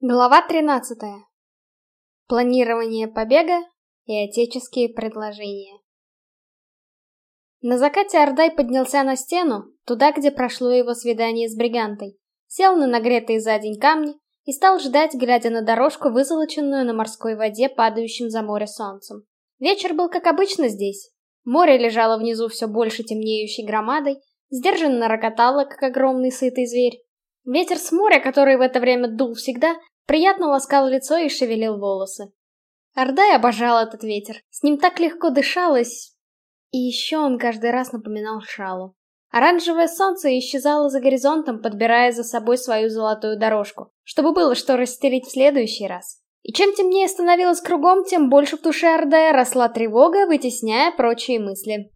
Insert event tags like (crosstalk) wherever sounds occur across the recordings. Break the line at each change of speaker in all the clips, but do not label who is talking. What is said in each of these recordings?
Глава 13. Планирование побега и отеческие предложения. На закате Ордай поднялся на стену, туда, где прошло его свидание с бригантой, сел на нагретые за день камни и стал ждать, глядя на дорожку, вызолоченную на морской воде, падающим за море солнцем. Вечер был как обычно здесь. Море лежало внизу все больше темнеющей громадой, сдержанно рокотало, как огромный сытый зверь, Ветер с моря, который в это время дул всегда, приятно ласкал лицо и шевелил волосы. Ордай обожал этот ветер. С ним так легко дышалось. И еще он каждый раз напоминал шалу. Оранжевое солнце исчезало за горизонтом, подбирая за собой свою золотую дорожку, чтобы было что расстелить в следующий раз. И чем темнее становилось кругом, тем больше в душе Ордая росла тревога, вытесняя прочие мысли.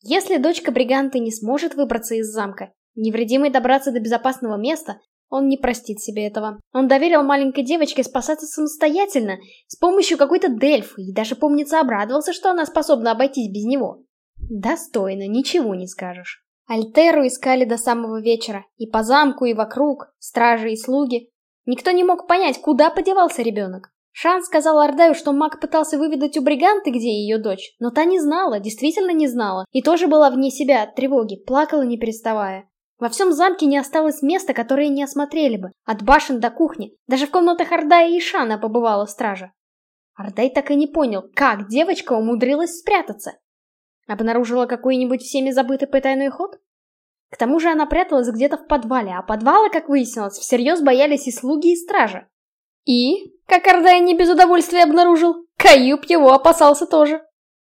Если дочка Бриганты не сможет выбраться из замка, Невредимый добраться до безопасного места, он не простит себе этого. Он доверил маленькой девочке спасаться самостоятельно, с помощью какой-то дельфы, и даже, помнится, обрадовался, что она способна обойтись без него. Достойно, ничего не скажешь. Альтеру искали до самого вечера, и по замку, и вокруг, стражи и слуги. Никто не мог понять, куда подевался ребенок. Шан сказал Ардаю, что маг пытался выведать у Бриганты, где ее дочь, но та не знала, действительно не знала, и тоже была вне себя от тревоги, плакала не переставая. Во всем замке не осталось места, которое не осмотрели бы, от башен до кухни. Даже в комнатах Ордая и Шана побывала стража. Ордай так и не понял, как девочка умудрилась спрятаться. Обнаружила какой-нибудь всеми забытый потайной ход? К тому же она пряталась где-то в подвале, а подвала, как выяснилось, всерьез боялись и слуги, и стража. И, как Ордай не без удовольствия обнаружил, Каюб его опасался тоже.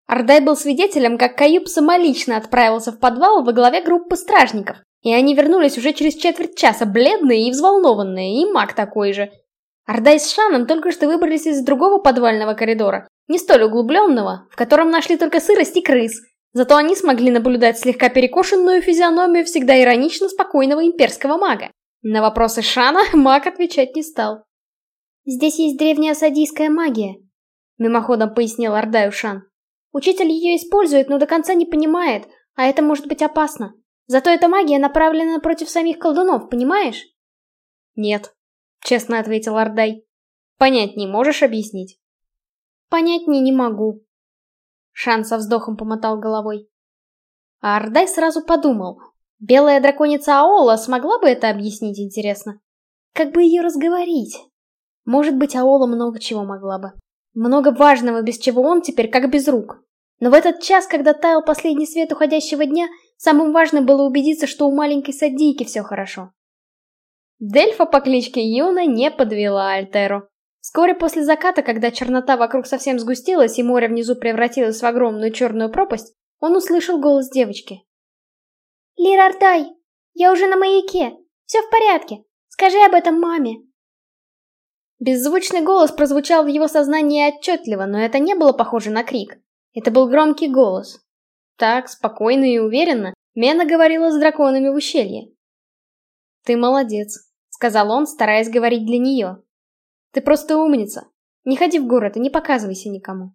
Ордай был свидетелем, как Каюб самолично отправился в подвал во главе группы стражников, и они вернулись уже через четверть часа, бледные и взволнованные, и маг такой же. Ордай с Шаном только что выбрались из другого подвального коридора, не столь углубленного, в котором нашли только сырость и крыс. Зато они смогли наблюдать слегка перекошенную физиономию всегда иронично спокойного имперского мага. На вопросы Шана (laughs) маг отвечать не стал. «Здесь есть древняя садийская магия», — мимоходом пояснил Ордаю Шан. «Учитель ее использует, но до конца не понимает, а это может быть опасно. Зато эта магия направлена против самих колдунов, понимаешь? Нет, честно ответил Ардай. Понять не можешь объяснить? Понять не, не могу. Шан со вздохом помотал головой. А Ардай сразу подумал. Белая драконица Аола смогла бы это объяснить, интересно? Как бы ее разговорить? Может быть, Аола много чего могла бы. Много важного, без чего он теперь как без рук. Но в этот час, когда таял последний свет уходящего дня, Самым важным было убедиться, что у маленькой садийки все хорошо. Дельфа по кличке Юна не подвела Альтеру. Вскоре после заката, когда чернота вокруг совсем сгустилась и море внизу превратилось в огромную черную пропасть, он услышал голос девочки. «Лир Артай, я уже на маяке. Все в порядке. Скажи об этом маме». Беззвучный голос прозвучал в его сознании отчетливо, но это не было похоже на крик. Это был громкий голос. Так, спокойно и уверенно, Мена говорила с драконами в ущелье. «Ты молодец», — сказал он, стараясь говорить для нее. «Ты просто умница. Не ходи в город и не показывайся никому».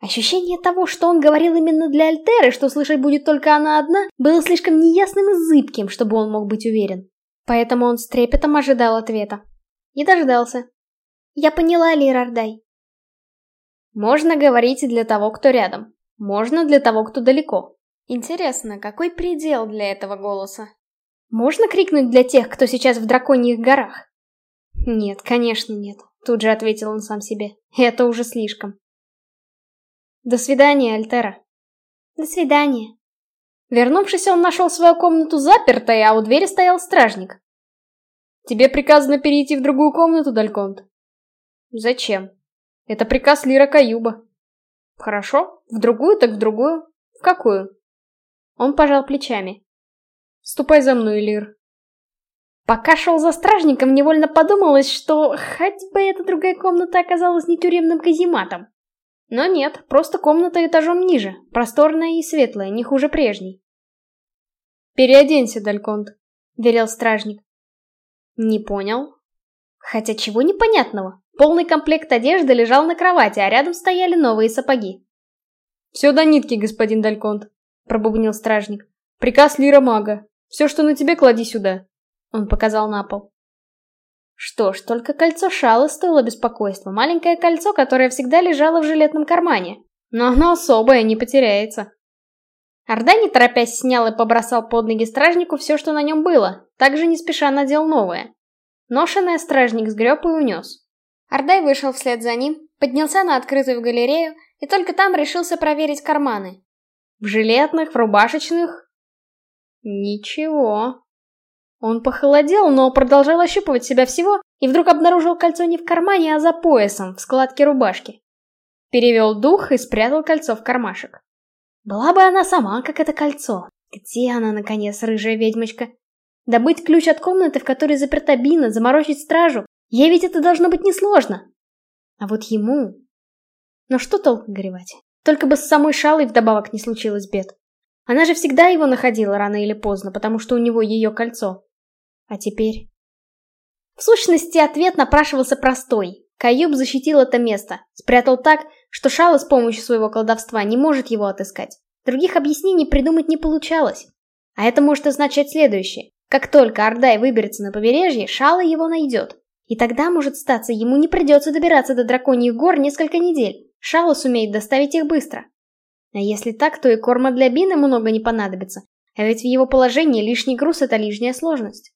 Ощущение того, что он говорил именно для Альтеры, что слышать будет только она одна, было слишком неясным и зыбким, чтобы он мог быть уверен. Поэтому он с трепетом ожидал ответа. И дождался. «Я поняла, Лирардай». Можно говорить и для того, кто рядом. Можно для того, кто далеко. Интересно, какой предел для этого голоса? Можно крикнуть для тех, кто сейчас в драконьих горах? Нет, конечно нет. Тут же ответил он сам себе. Это уже слишком. До свидания, Альтера. До свидания. Вернувшись, он нашел свою комнату запертой, а у двери стоял стражник. Тебе приказано перейти в другую комнату, Дальконт. Зачем? Это приказ Лира Каюба. Хорошо, в другую так в другую. В какую? Он пожал плечами. Ступай за мной, Лир. Пока шел за стражником, невольно подумалось, что хоть бы эта другая комната оказалась не тюремным казематом. Но нет, просто комната этажом ниже, просторная и светлая, не хуже прежней. «Переоденься, Дальконт», — велел стражник. «Не понял. Хотя чего непонятного? Полный комплект одежды лежал на кровати, а рядом стояли новые сапоги. «Все до нитки, господин Дальконт», — пробубнил стражник. «Приказ Лира Мага. Все, что на тебе, клади сюда». Он показал на пол. Что ж, только кольцо шалы стоило беспокойства. Маленькое кольцо, которое всегда лежало в жилетном кармане. Но оно особое, не потеряется. Орда, не торопясь, снял и побросал под ноги стражнику все, что на нем было. Также не спеша надел новое. Ношенное стражник сгреб и унес. Ордай вышел вслед за ним, поднялся на открытую галерею и только там решился проверить карманы. В жилетных, в рубашечных... Ничего. Он похолодел, но продолжал ощупывать себя всего и вдруг обнаружил кольцо не в кармане, а за поясом, в складке рубашки. Перевел дух и спрятал кольцо в кармашек. Была бы она сама, как это кольцо. Где она, наконец, рыжая ведьмочка? Добыть ключ от комнаты, в которой заперта Бина, заморочить стражу. Ей ведь это должно быть несложно. А вот ему... Но что толк горевать? Только бы с самой Шалой вдобавок не случилось бед. Она же всегда его находила рано или поздно, потому что у него ее кольцо. А теперь... В сущности, ответ напрашивался простой. Каюб защитил это место, спрятал так, что Шала с помощью своего колдовства не может его отыскать. Других объяснений придумать не получалось. А это может означать следующее. Как только Ардай выберется на побережье, Шала его найдет. И тогда, может статься, ему не придется добираться до драконьих гор несколько недель. Шала сумеет доставить их быстро. А если так, то и корма для Бины много не понадобится. А ведь в его положении лишний груз — это лишняя сложность.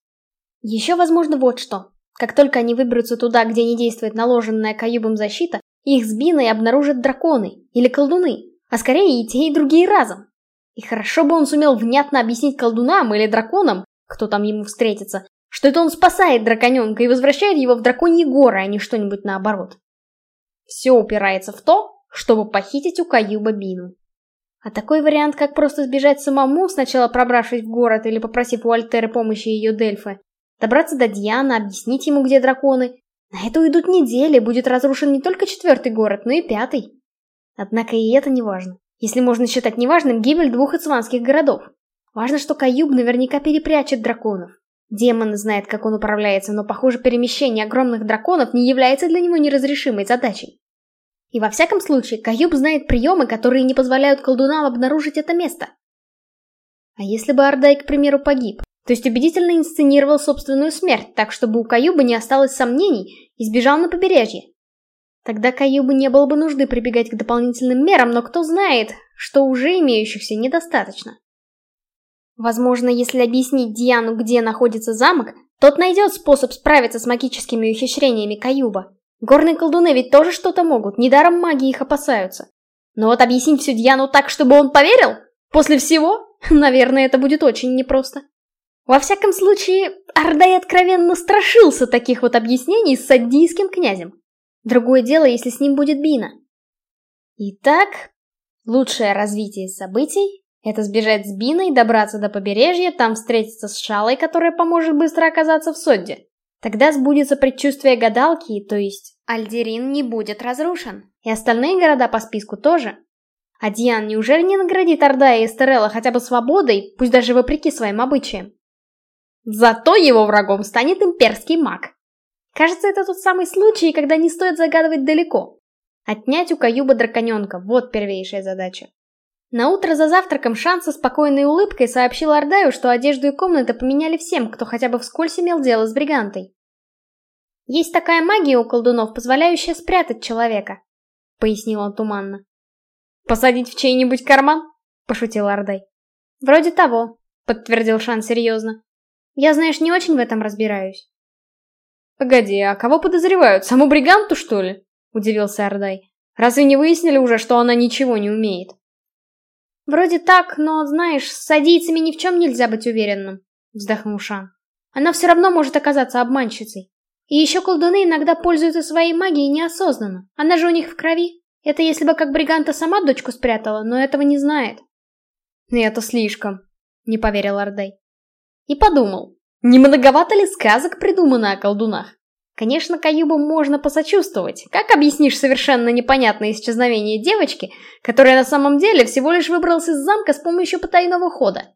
Еще возможно вот что. Как только они выберутся туда, где не действует наложенная Каюбом защита, их с Биной обнаружат драконы или колдуны, а скорее и те, и другие разом. И хорошо бы он сумел внятно объяснить колдунам или драконам, кто там ему встретится, что это он спасает драконенка и возвращает его в драконьи горы, а не что-нибудь наоборот. Все упирается в то, чтобы похитить у Каюба Бину. А такой вариант, как просто сбежать самому, сначала пробравшись в город или попросив у Альтеры помощи ее Дельфы, добраться до Диана, объяснить ему, где драконы, на это уйдут недели, будет разрушен не только четвертый город, но и пятый. Однако и это не важно. Если можно считать неважным гибель двух ицванских городов. Важно, что Каюб наверняка перепрячет драконов. Демон знает, как он управляется, но, похоже, перемещение огромных драконов не является для него неразрешимой задачей. И во всяком случае, Каюб знает приемы, которые не позволяют колдунам обнаружить это место. А если бы Ардай, к примеру, погиб? То есть убедительно инсценировал собственную смерть, так чтобы у Каюба не осталось сомнений и сбежал на побережье. Тогда Каюбу не было бы нужды прибегать к дополнительным мерам, но кто знает, что уже имеющихся недостаточно. Возможно, если объяснить Диану, где находится замок, тот найдет способ справиться с магическими ухищрениями Каюба. Горные колдуны ведь тоже что-то могут, недаром маги их опасаются. Но вот объяснить всю Диану так, чтобы он поверил? После всего? (laughs) Наверное, это будет очень непросто. Во всяком случае, Ардай откровенно страшился таких вот объяснений с саддийским князем. Другое дело, если с ним будет Бина. Итак, лучшее развитие событий — это сбежать с Биной, добраться до побережья, там встретиться с Шалой, которая поможет быстро оказаться в Содде. Тогда сбудется предчувствие гадалки, то есть Альдерин не будет разрушен. И остальные города по списку тоже. А Диан неужели не наградит Ордая и Эстерелла хотя бы свободой, пусть даже вопреки своим обычаям? Зато его врагом станет имперский маг. Кажется, это тот самый случай, когда не стоит загадывать далеко. Отнять у Каюба драконенка – вот первейшая задача. На утро за завтраком Шан со спокойной улыбкой сообщил Ардаю, что одежду и комнаты поменяли всем, кто хотя бы вскользь имел дело с бригантой. «Есть такая магия у колдунов, позволяющая спрятать человека», — пояснил он туманно. «Посадить в чей-нибудь карман?» — пошутил Ардай. «Вроде того», — подтвердил Шан серьезно. Я, знаешь, не очень в этом разбираюсь. Погоди, а кого подозревают? Саму Бриганту, что ли? Удивился Ардай. Разве не выяснили уже, что она ничего не умеет? Вроде так, но, знаешь, с садийцами ни в чем нельзя быть уверенным, вздохнул Шан. Она все равно может оказаться обманщицей. И еще колдуны иногда пользуются своей магией неосознанно. Она же у них в крови. Это если бы как Бриганта сама дочку спрятала, но этого не знает. Это слишком, не поверил Ардай. И подумал, не многовато ли сказок придумано о колдунах? Конечно, Каюбу можно посочувствовать. Как объяснишь совершенно непонятное исчезновение девочки, которая на самом деле всего лишь выбралась из замка с помощью потайного хода?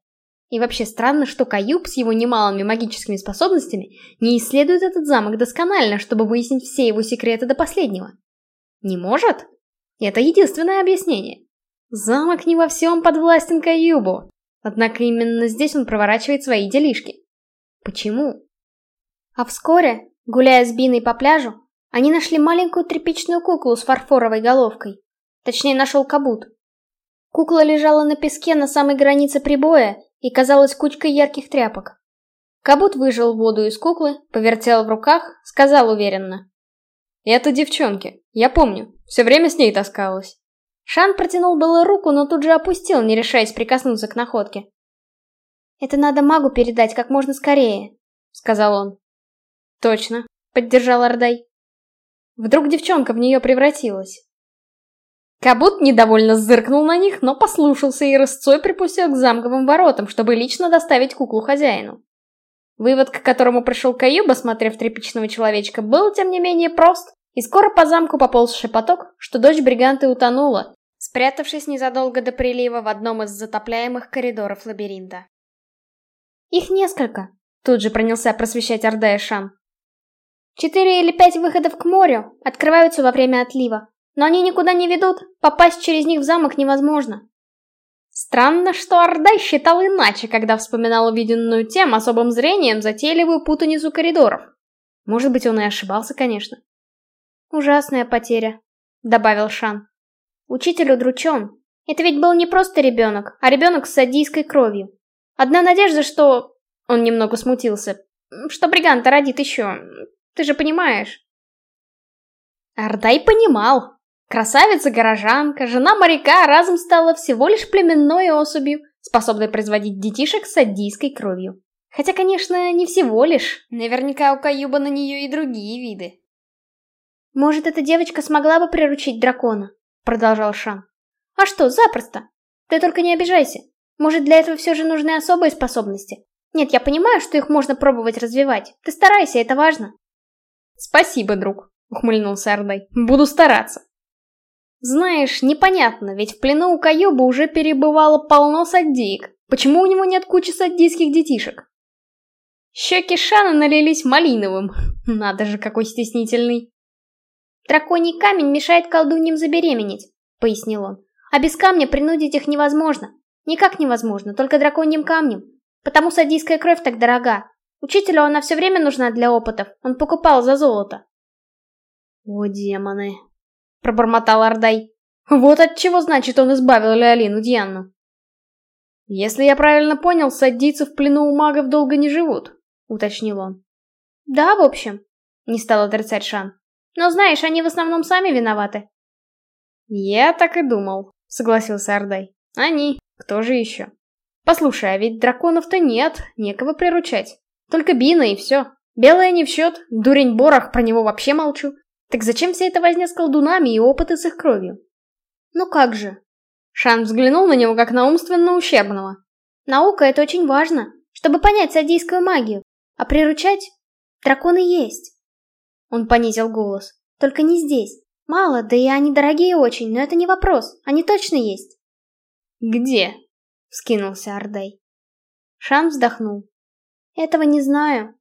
И вообще странно, что Каюб с его немалыми магическими способностями не исследует этот замок досконально, чтобы выяснить все его секреты до последнего. Не может? Это единственное объяснение. Замок не во всем подвластен Каюбу. Однако именно здесь он проворачивает свои делишки. Почему? А вскоре, Гуляя с Биной по пляжу, они нашли маленькую тряпичную куклу с фарфоровой головкой. Точнее, нашел Кабут. Кукла лежала на песке на самой границе прибоя и казалась кучкой ярких тряпок. Кабут выжил воду из куклы, повертел в руках, сказал уверенно. «Это девчонки, я помню, все время с ней таскалась». Шан протянул было руку, но тут же опустил, не решаясь прикоснуться к находке. «Это надо магу передать как можно скорее», — сказал он. «Точно», — поддержал Ордай. Вдруг девчонка в нее превратилась. Кабут недовольно зыркнул на них, но послушался и рысцой припустил к замковым воротам, чтобы лично доставить куклу хозяину. Вывод, к которому пришел Каюб, осмотрев тряпичного человечка, был, тем не менее, прост, и скоро по замку пополз шепоток, что дочь бриганты утонула, спрятавшись незадолго до прилива в одном из затопляемых коридоров лабиринта. «Их несколько», — тут же принялся просвещать Ордая Шан. «Четыре или пять выходов к морю открываются во время отлива. Но они никуда не ведут, попасть через них в замок невозможно. Странно, что Ордай считал иначе, когда вспоминал увиденную тем особым зрением затейливую путаницу коридоров. Может быть, он и ошибался, конечно. «Ужасная потеря», — добавил Шан. «Учитель удручен. Это ведь был не просто ребенок, а ребенок с садийской кровью. Одна надежда, что...» Он немного смутился. «Что Бриганта родит еще. Ты же понимаешь». Ардай понимал. Красавица-горожанка, жена моряка разом стала всего лишь племенной особью, способной производить детишек с аддийской кровью. Хотя, конечно, не всего лишь. Наверняка у Каюба на нее и другие виды. «Может, эта девочка смогла бы приручить дракона?» — продолжал Шан. «А что, запросто. Ты только не обижайся. Может, для этого все же нужны особые способности? Нет, я понимаю, что их можно пробовать развивать. Ты старайся, это важно». «Спасибо, друг», — ухмыльнулся Ордай. «Буду стараться». Знаешь, непонятно, ведь в плену у Каюба уже перебывало полно саддиек. Почему у него нет кучи саддийских детишек? Щеки Шана налились малиновым. Надо же, какой стеснительный. «Драконий камень мешает колдуньям забеременеть», — пояснил он. «А без камня принудить их невозможно. Никак невозможно, только драконьим камнем. Потому садийская кровь так дорога. Учителю она все время нужна для опытов, он покупал за золото». «О, демоны», — пробормотал Ардай. «Вот от чего, значит, он избавил Леолину Дьянну». «Если я правильно понял, саддийцы в плену у магов долго не живут», — уточнил он. «Да, в общем», — не стал отрицать Шан. «Но знаешь, они в основном сами виноваты». «Я так и думал», — согласился Ардай. «Они. Кто же еще?» «Послушай, а ведь драконов-то нет, некого приручать. Только Бина и все. Белая не в счет, дурень Борах, про него вообще молчу. Так зачем вся эта возня с колдунами и опыты с их кровью? Ну как же? Шан взглянул на него как на умственно ущербного. Наука — это очень важно, чтобы понять садийскую магию. А приручать? Драконы есть. Он понизил голос. Только не здесь. Мало, да и они дорогие очень, но это не вопрос. Они точно есть. Где? Вскинулся Ордай. Шан вздохнул. Этого не знаю.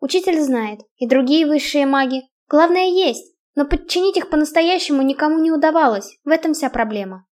Учитель знает, и другие высшие маги. Главное есть. Но подчинить их по-настоящему никому не удавалось, в этом вся проблема.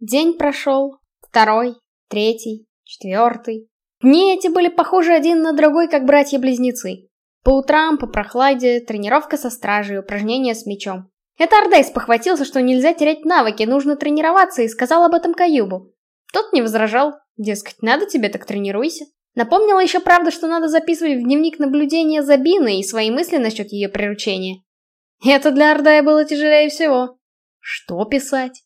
День прошел, второй, третий, четвертый. Дни эти были похожи один на другой, как братья-близнецы. По утрам, по прохладе, тренировка со стражей, упражнения с мечом. Это Ордай спохватился, что нельзя терять навыки, нужно тренироваться, и сказал об этом Каюбу. Тот не возражал, дескать, надо тебе, так тренируйся. Напомнил еще правда, что надо записывать в дневник наблюдения за Биной и свои мысли насчет ее приручения. Это для Ордая было тяжелее всего. Что писать?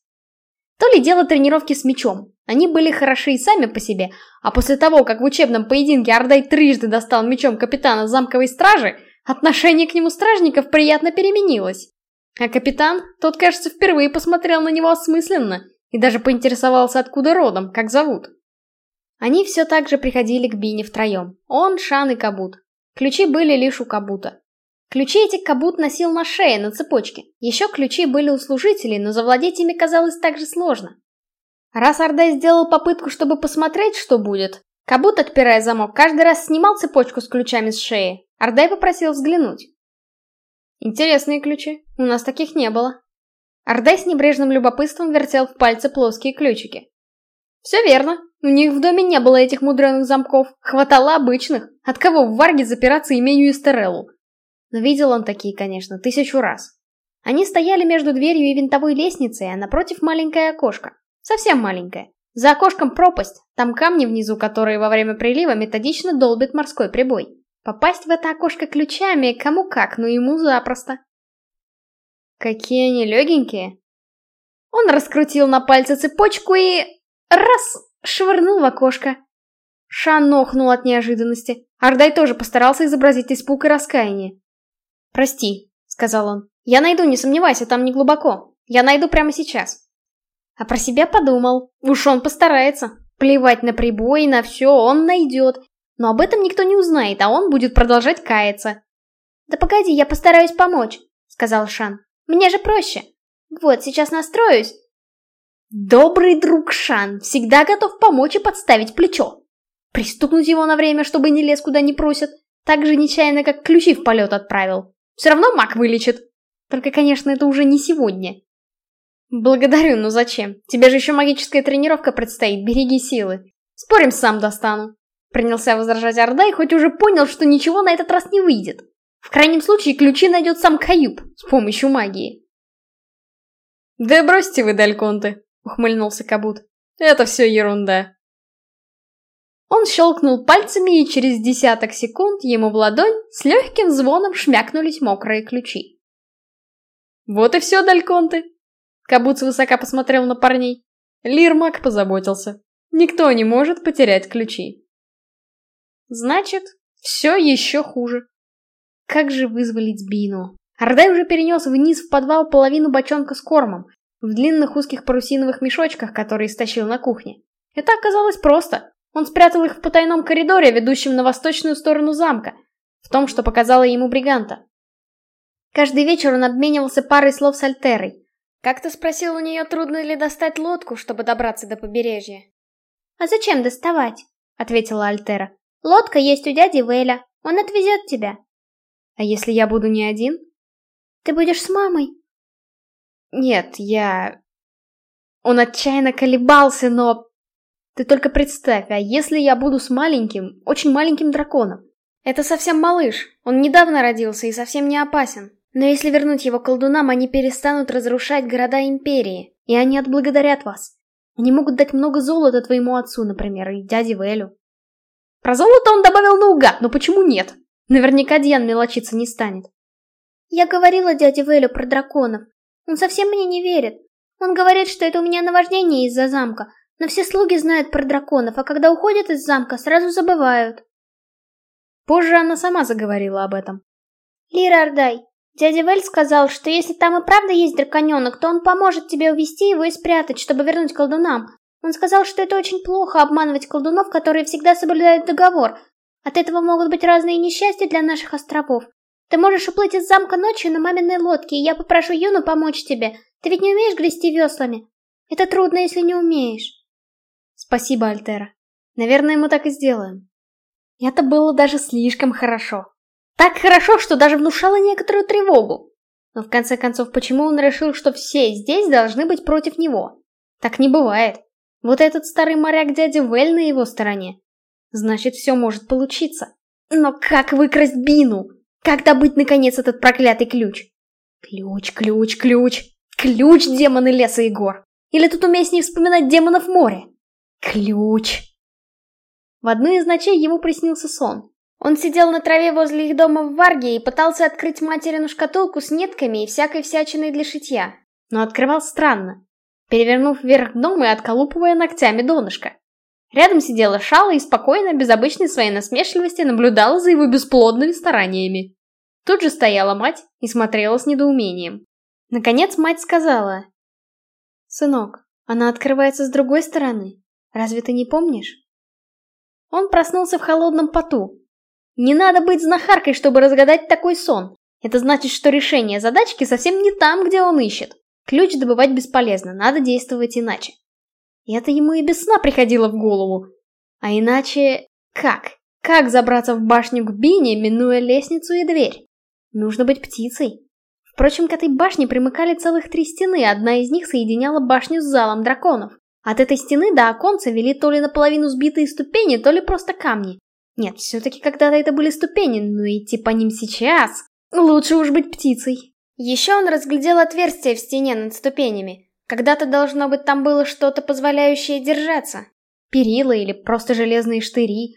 То ли дело тренировки с мечом. Они были хороши и сами по себе, а после того, как в учебном поединке Ордай трижды достал мечом капитана замковой стражи, отношение к нему стражников приятно переменилось. А капитан, тот, кажется, впервые посмотрел на него осмысленно и даже поинтересовался, откуда родом, как зовут. Они все так же приходили к Бине втроем. Он, Шан и Кабут. Ключи были лишь у Кабута. Ключи эти Кабут носил на шее, на цепочке. Еще ключи были у служителей, но завладеть ими казалось так же сложно. Раз Ордай сделал попытку, чтобы посмотреть, что будет, Кабут, отпирая замок, каждый раз снимал цепочку с ключами с шеи. Ордай попросил взглянуть. Интересные ключи, у нас таких не было. Ордай с небрежным любопытством вертел в пальце плоские ключики. Все верно, у них в доме не было этих мудреных замков, хватало обычных. От кого в Варге запираться имению Эстереллу? Но видел он такие, конечно, тысячу раз. Они стояли между дверью и винтовой лестницей, а напротив маленькое окошко. Совсем маленькое. За окошком пропасть, там камни внизу, которые во время прилива методично долбит морской прибой. Попасть в это окошко ключами кому как, но ему запросто. Какие они легенькие. Он раскрутил на пальце цепочку и... Раз! Швырнул в окошко. Шан охнул от неожиданности. Ардай тоже постарался изобразить испуг и раскаяние. «Прости», — сказал он. «Я найду, не сомневайся, там не глубоко. Я найду прямо сейчас». А про себя подумал. Уж он постарается. Плевать на прибой, на все, он найдет. Но об этом никто не узнает, а он будет продолжать каяться. «Да погоди, я постараюсь помочь», — сказал Шан. «Мне же проще. Вот, сейчас настроюсь». Добрый друг Шан всегда готов помочь и подставить плечо. Пристукнуть его на время, чтобы не лез куда не просят. Так же нечаянно, как ключи в полет отправил. Все равно маг вылечит. Только, конечно, это уже не сегодня. Благодарю, но зачем? Тебе же еще магическая тренировка предстоит, береги силы. Спорим, сам достану. Принялся возражать Ордай, хоть уже понял, что ничего на этот раз не выйдет. В крайнем случае, ключи найдет сам Каюб с помощью магии. «Да бросьте вы, Дальконты», — ухмыльнулся Кабут. «Это все ерунда». Он щелкнул пальцами, и через десяток секунд ему в ладонь с легким звоном шмякнулись мокрые ключи. «Вот и все, Дальконты!» Кабут свысока посмотрел на парней. Лирмак позаботился. Никто не может потерять ключи. Значит, все еще хуже. Как же вызволить Бину? Ардай уже перенес вниз в подвал половину бочонка с кормом, в длинных узких парусиновых мешочках, которые стащил на кухне. Это оказалось просто. Он спрятал их в потайном коридоре, ведущем на восточную сторону замка, в том, что показала ему Бриганта. Каждый вечер он обменивался парой слов с Альтерой. Как-то спросил у нее, трудно ли достать лодку, чтобы добраться до побережья. «А зачем доставать?» — ответила Альтера. «Лодка есть у дяди Вэля, он отвезет тебя». «А если я буду не один?» «Ты будешь с мамой?» «Нет, я...» Он отчаянно колебался, но ты только представь, а если я буду с маленьким, очень маленьким драконом? Это совсем малыш, он недавно родился и совсем не опасен. Но если вернуть его колдунам, они перестанут разрушать города Империи, и они отблагодарят вас. Они могут дать много золота твоему отцу, например, и дяде Вэлю. Про золото он добавил наугад, но почему нет? Наверняка Диан мелочиться не станет. Я говорила дяде Вэлю про драконов. Он совсем мне не верит. Он говорит, что это у меня наваждение из-за замка, но все слуги знают про драконов, а когда уходят из замка, сразу забывают. Позже она сама заговорила об этом. Лира Ардай, дядя Вель сказал, что если там и правда есть драконенок, то он поможет тебе увести его и спрятать, чтобы вернуть колдунам. Он сказал, что это очень плохо обманывать колдунов, которые всегда соблюдают договор. От этого могут быть разные несчастья для наших островов. Ты можешь уплыть из замка ночью на маминой лодке, и я попрошу Юну помочь тебе. Ты ведь не умеешь грести веслами? Это трудно, если не умеешь. Спасибо, Альтера. Наверное, мы так и сделаем. Это было даже слишком хорошо. Так хорошо, что даже внушало некоторую тревогу. Но в конце концов, почему он решил, что все здесь должны быть против него? Так не бывает. Вот этот старый моряк дядя Вель на его стороне. Значит, все может получиться. Но как выкрасть Бину? Как добыть, наконец, этот проклятый ключ? Ключ, ключ, ключ. Ключ, демоны леса и гор. Или тут уместнее вспоминать демонов моря? Ключ. В одну из ночей ему приснился сон. Он сидел на траве возле их дома в Варге и пытался открыть материну шкатулку с нитками и всякой всячиной для шитья. Но открывал странно, перевернув вверх дном и отколупывая ногтями донышко. Рядом сидела Шала и спокойно, без обычной своей насмешливости, наблюдала за его бесплодными стараниями. Тут же стояла мать и смотрела с недоумением. Наконец мать сказала. «Сынок, она открывается с другой стороны. Разве ты не помнишь? Он проснулся в холодном поту. Не надо быть знахаркой, чтобы разгадать такой сон. Это значит, что решение задачки совсем не там, где он ищет. Ключ добывать бесполезно, надо действовать иначе. И это ему и без сна приходило в голову. А иначе... как? Как забраться в башню к Бине, минуя лестницу и дверь? Нужно быть птицей. Впрочем, к этой башне примыкали целых три стены, одна из них соединяла башню с залом драконов. От этой стены до оконца вели то ли наполовину сбитые ступени, то ли просто камни. Нет, все-таки когда-то это были ступени, но идти по ним сейчас... Лучше уж быть птицей. Еще он разглядел отверстие в стене над ступенями. Когда-то должно быть там было что-то, позволяющее держаться. Перила или просто железные штыри.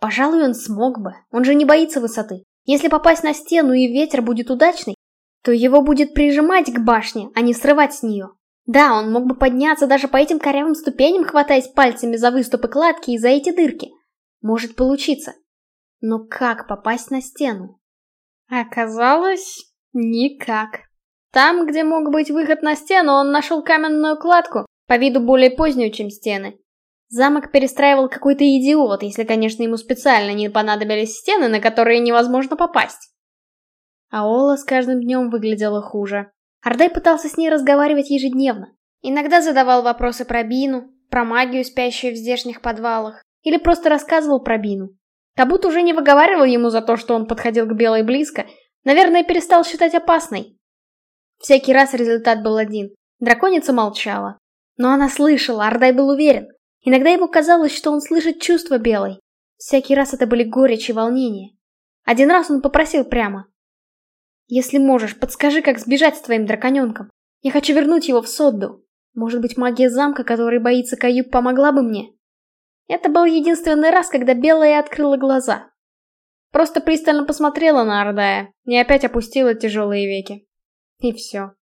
Пожалуй, он смог бы. Он же не боится высоты. Если попасть на стену и ветер будет удачный, то его будет прижимать к башне, а не срывать с нее. Да, он мог бы подняться даже по этим корявым ступеням, хватаясь пальцами за выступы кладки и за эти дырки. Может получиться. Но как попасть на стену? Оказалось, никак. Там, где мог быть выход на стену, он нашел каменную кладку, по виду более позднюю, чем стены. Замок перестраивал какой-то идиот, если, конечно, ему специально не понадобились стены, на которые невозможно попасть. А Ола с каждым днем выглядела хуже. Ардай пытался с ней разговаривать ежедневно. Иногда задавал вопросы про Бину, про магию, спящую в здешних подвалах, или просто рассказывал про Бину. Как будто уже не выговаривал ему за то, что он подходил к Белой близко, наверное, перестал считать опасной. Всякий раз результат был один. Драконица молчала. Но она слышала, Ардай был уверен. Иногда ему казалось, что он слышит чувства Белой. Всякий раз это были горечь и волнение. Один раз он попросил прямо. Если можешь, подскажи, как сбежать с твоим драконенком. Я хочу вернуть его в Содду. Может быть, магия замка, который боится Каюб, помогла бы мне? Это был единственный раз, когда Белая открыла глаза. Просто пристально посмотрела на Ардая и опять опустила тяжелые веки. И все.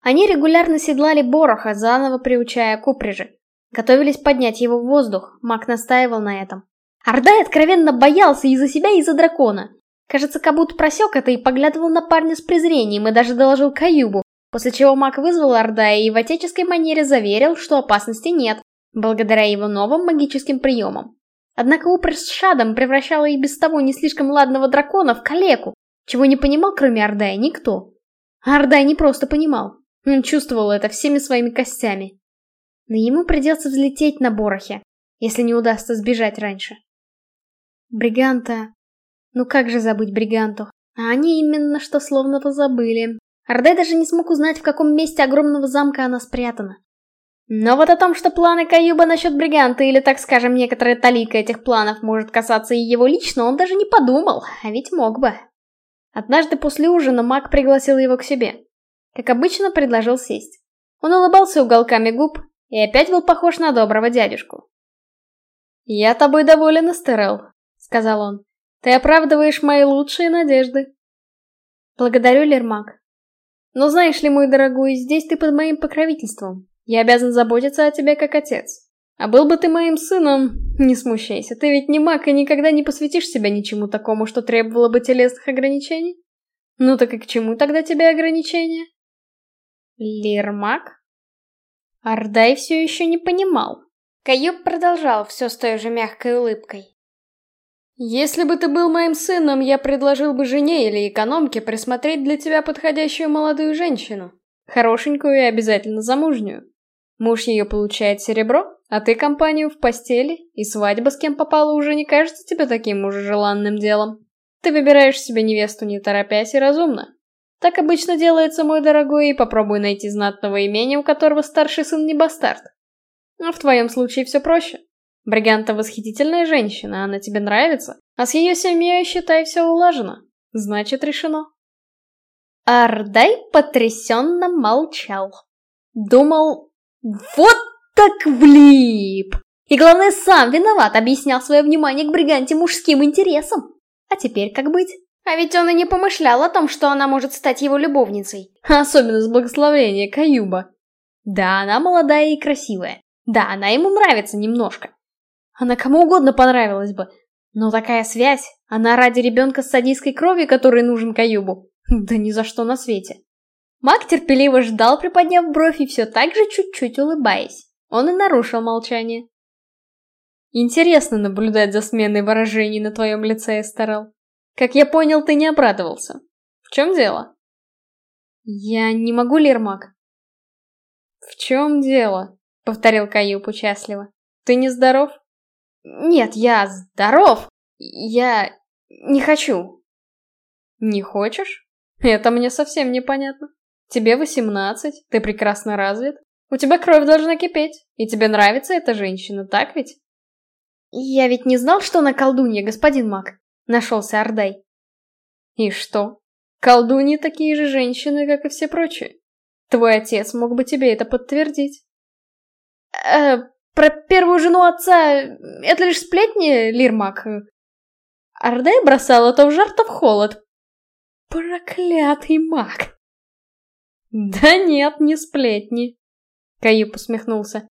Они регулярно седлали Бороха, заново приучая к упряжи. Готовились поднять его в воздух, маг настаивал на этом. Ардай откровенно боялся и за себя, и за дракона. Кажется, Кабут просек это и поглядывал на парня с презрением и даже доложил Каюбу, после чего маг вызвал Ордая и в отеческой манере заверил, что опасности нет, благодаря его новым магическим приемам. Однако упрь с Шадом превращала и без того не слишком ладного дракона в калеку, чего не понимал, кроме Ордая, никто. А Ордай не просто понимал, он чувствовал это всеми своими костями. Но ему придется взлететь на Борохе, если не удастся сбежать раньше. Бриганта ну как же забыть бриганту? А они именно что словно-то забыли. Ордай даже не смог узнать, в каком месте огромного замка она спрятана. Но вот о том, что планы Каюба насчет бриганта, или, так скажем, некоторая талика этих планов может касаться и его лично, он даже не подумал, а ведь мог бы. Однажды после ужина маг пригласил его к себе. Как обычно, предложил сесть. Он улыбался уголками губ и опять был похож на доброго дядюшку. «Я тобой доволен, Эстерел», — сказал он. Ты оправдываешь мои лучшие надежды. Благодарю, Лермак. Но знаешь ли, мой дорогой, здесь ты под моим покровительством. Я обязан заботиться о тебе как отец. А был бы ты моим сыном, не смущайся, ты ведь не маг и никогда не посвятишь себя ничему такому, что требовало бы телесных ограничений. Ну так и к чему тогда тебе ограничения? Лермак? Ардай все еще не понимал. Каюб продолжал все с той же мягкой улыбкой. Если бы ты был моим сыном, я предложил бы жене или экономке присмотреть для тебя подходящую молодую женщину. Хорошенькую и обязательно замужнюю. Муж ее получает серебро, а ты компанию в постели, и свадьба с кем попала уже не кажется тебе таким уже желанным делом. Ты выбираешь себе невесту не торопясь и разумно. Так обычно делается, мой дорогой, и попробуй найти знатного имения, у которого старший сын не бастард. А в твоем случае все проще. Бриганта восхитительная женщина, она тебе нравится, а с ее семьей, считай, все улажено. Значит, решено. Ардай потрясенно молчал. Думал, вот так влип! И главное, сам виноват, объяснял свое внимание к бриганте мужским интересам. А теперь как быть? А ведь он и не помышлял о том, что она может стать его любовницей. Особенно с благословения Каюба. Да, она молодая и красивая. Да, она ему нравится немножко. Она кому угодно понравилась бы. Но такая связь, она ради ребенка с садистской кровью, который нужен Каюбу. Да ни за что на свете. Маг терпеливо ждал, приподняв бровь и все так же чуть-чуть улыбаясь. Он и нарушил молчание. Интересно наблюдать за сменой выражений на твоем лице, Эстерел. Как я понял, ты не обрадовался. В чем дело? Я не могу, Лермак. В чем дело? Повторил Каюб участливо. Ты не здоров? Нет, я здоров. Я не хочу. Не хочешь? Это мне совсем непонятно. Тебе восемнадцать, ты прекрасно развит. У тебя кровь должна кипеть, и тебе нравится эта женщина, так ведь? Я ведь не знал, что она колдунья, господин Мак. Нашелся Ордай. И что? Колдуньи такие же женщины, как и все прочие. Твой отец мог бы тебе это подтвердить. Э, про первую жену отца это лишь сплетни, Лирмак. Ардай бросала то в жар, то в холод. Проклятый маг. Да нет, не сплетни. Каюп усмехнулся.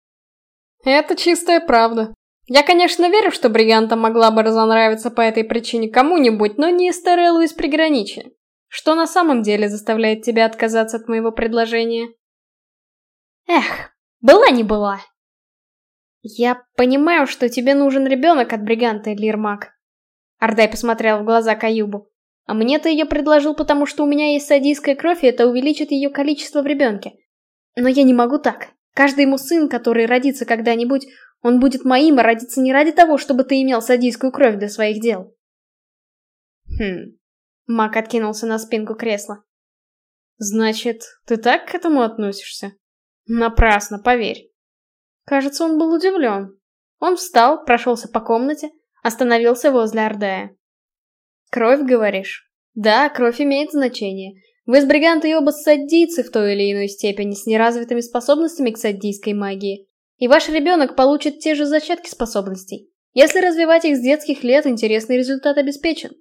Это чистая правда. Я, конечно, верю, что Бриганта могла бы разонравиться по этой причине кому-нибудь, но не Эстереллу из приграничья. Что на самом деле заставляет тебя отказаться от моего предложения? Эх, была не была. Я понимаю, что тебе нужен ребенок от Бриганта, Лирмак. Ардай посмотрел в глаза Каюбу. А мне ты ее предложил, потому что у меня есть садийская кровь, и это увеличит ее количество в ребенке. Но я не могу так. Каждый ему сын, который родится когда-нибудь, он будет моим, а родится не ради того, чтобы ты имел садийскую кровь для своих дел. Хм. Мак откинулся на спинку кресла. Значит, ты так к этому относишься? Напрасно, поверь. Кажется, он был удивлен. Он встал, прошелся по комнате, остановился возле Ордая. Кровь, говоришь? Да, кровь имеет значение. Вы с Бригантой оба саддийцы в той или иной степени, с неразвитыми способностями к саддийской магии. И ваш ребенок получит те же зачатки способностей. Если развивать их с детских лет, интересный результат обеспечен.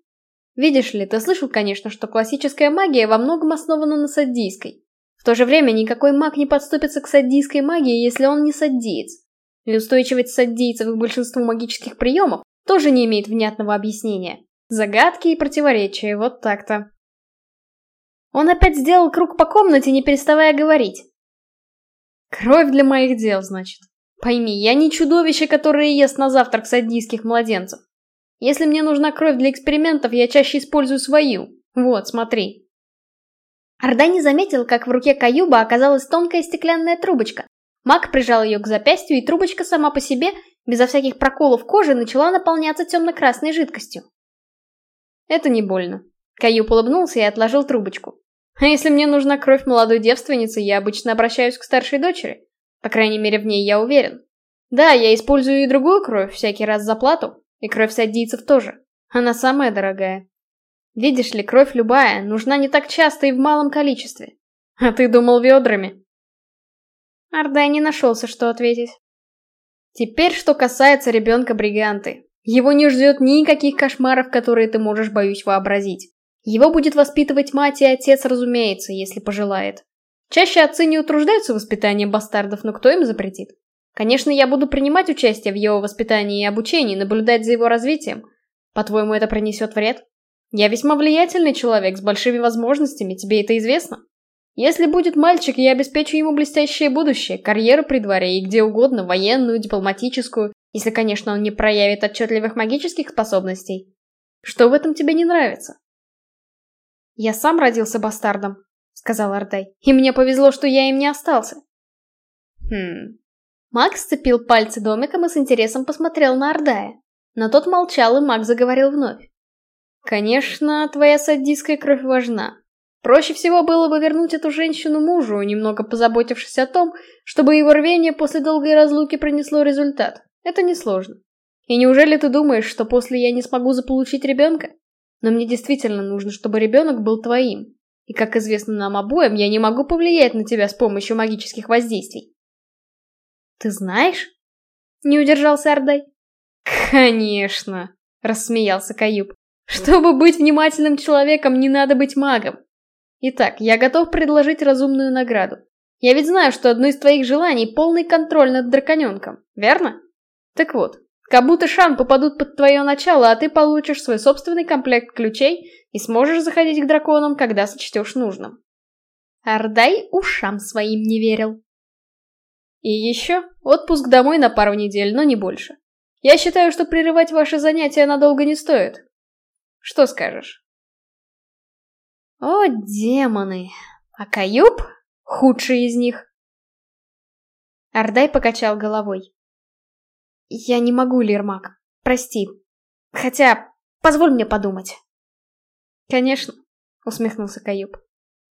Видишь ли, ты слышал, конечно, что классическая магия во многом основана на саддийской. В то же время никакой маг не подступится к саддийской магии, если он не саддиец. И устойчивость саддийцев к большинству магических приемов тоже не имеет внятного объяснения. Загадки и противоречия, вот так-то. Он опять сделал круг по комнате, не переставая говорить. Кровь для моих дел, значит. Пойми, я не чудовище, которое ест на завтрак садийских младенцев. Если мне нужна кровь для экспериментов, я чаще использую свою. Вот, смотри. Орда не заметил, как в руке Каюба оказалась тонкая стеклянная трубочка. Маг прижал ее к запястью, и трубочка сама по себе, безо всяких проколов кожи, начала наполняться темно-красной жидкостью. Это не больно. Каюб улыбнулся и отложил трубочку. А если мне нужна кровь молодой девственницы, я обычно обращаюсь к старшей дочери. По крайней мере, в ней я уверен. Да, я использую и другую кровь, всякий раз за плату. И кровь садийцев тоже. Она самая дорогая. Видишь ли, кровь любая, нужна не так часто и в малом количестве. А ты думал ведрами. Ардай не нашелся, что ответить. Теперь, что касается ребенка-бриганты. Его не ждет никаких кошмаров, которые ты можешь, боюсь, вообразить. Его будет воспитывать мать и отец, разумеется, если пожелает. Чаще отцы не утруждаются воспитанием бастардов, но кто им запретит? Конечно, я буду принимать участие в его воспитании и обучении, наблюдать за его развитием. По-твоему, это принесет вред? Я весьма влиятельный человек с большими возможностями, тебе это известно? Если будет мальчик, я обеспечу ему блестящее будущее, карьеру при дворе и где угодно, военную, дипломатическую, если, конечно, он не проявит отчетливых магических способностей. Что в этом тебе не нравится? «Я сам родился бастардом», — сказал Ардай. «И мне повезло, что я им не остался». «Хм...» Макс сцепил пальцы домиком и с интересом посмотрел на Ардая. Но тот молчал, и Макс заговорил вновь. «Конечно, твоя садистская кровь важна. Проще всего было бы вернуть эту женщину мужу, немного позаботившись о том, чтобы его рвение после долгой разлуки принесло результат. Это несложно. И неужели ты думаешь, что после я не смогу заполучить ребенка? Но мне действительно нужно, чтобы ребенок был твоим. И, как известно нам обоим, я не могу повлиять на тебя с помощью магических воздействий. Ты знаешь? Не удержался Ардай. Конечно, рассмеялся Каюб. Чтобы быть внимательным человеком, не надо быть магом. Итак, я готов предложить разумную награду. Я ведь знаю, что одно из твоих желаний — полный контроль над драконенком, верно? Так вот, Кабут и Шан попадут под твое начало, а ты получишь свой собственный комплект ключей и сможешь заходить к драконам, когда сочтешь нужным. Ардай ушам своим не верил. И еще отпуск домой на пару недель, но не больше. Я считаю, что прерывать ваши занятия надолго не стоит. Что скажешь? О, демоны! А Каюб — худший из них. Ардай покачал головой. «Я не могу, Лермак. Прости. Хотя, позволь мне подумать». «Конечно», — усмехнулся Каюб.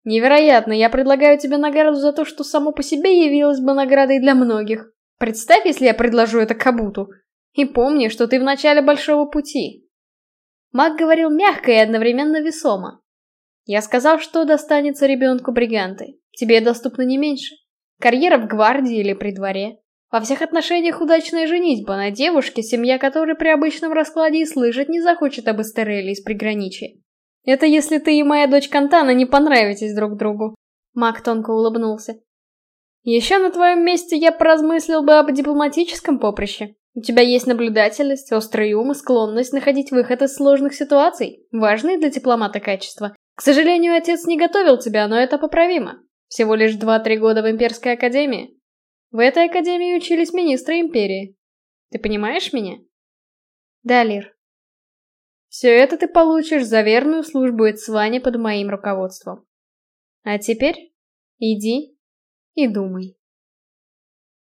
«Невероятно, я предлагаю тебе награду за то, что само по себе явилось бы наградой для многих. Представь, если я предложу это Кабуту. И помни, что ты в начале большого пути». Маг говорил мягко и одновременно весомо. Я сказал, что достанется ребенку бриганты. Тебе доступно не меньше. Карьера в гвардии или при дворе. Во всех отношениях удачная женитьба на девушке, семья которой при обычном раскладе и слышать не захочет об Эстереле из приграничья. Это если ты и моя дочь Кантана не понравитесь друг другу. Мак тонко улыбнулся. Еще на твоем месте я поразмыслил бы об дипломатическом поприще. У тебя есть наблюдательность, острый ум и склонность находить выход из сложных ситуаций, важные для дипломата качества. К сожалению, отец не готовил тебя, но это поправимо. Всего лишь два-три года в Имперской Академии. В этой Академии учились министры Империи. Ты понимаешь меня? Да, Лир. Все это ты получишь за верную службу Эцване под моим руководством. А теперь иди и думай.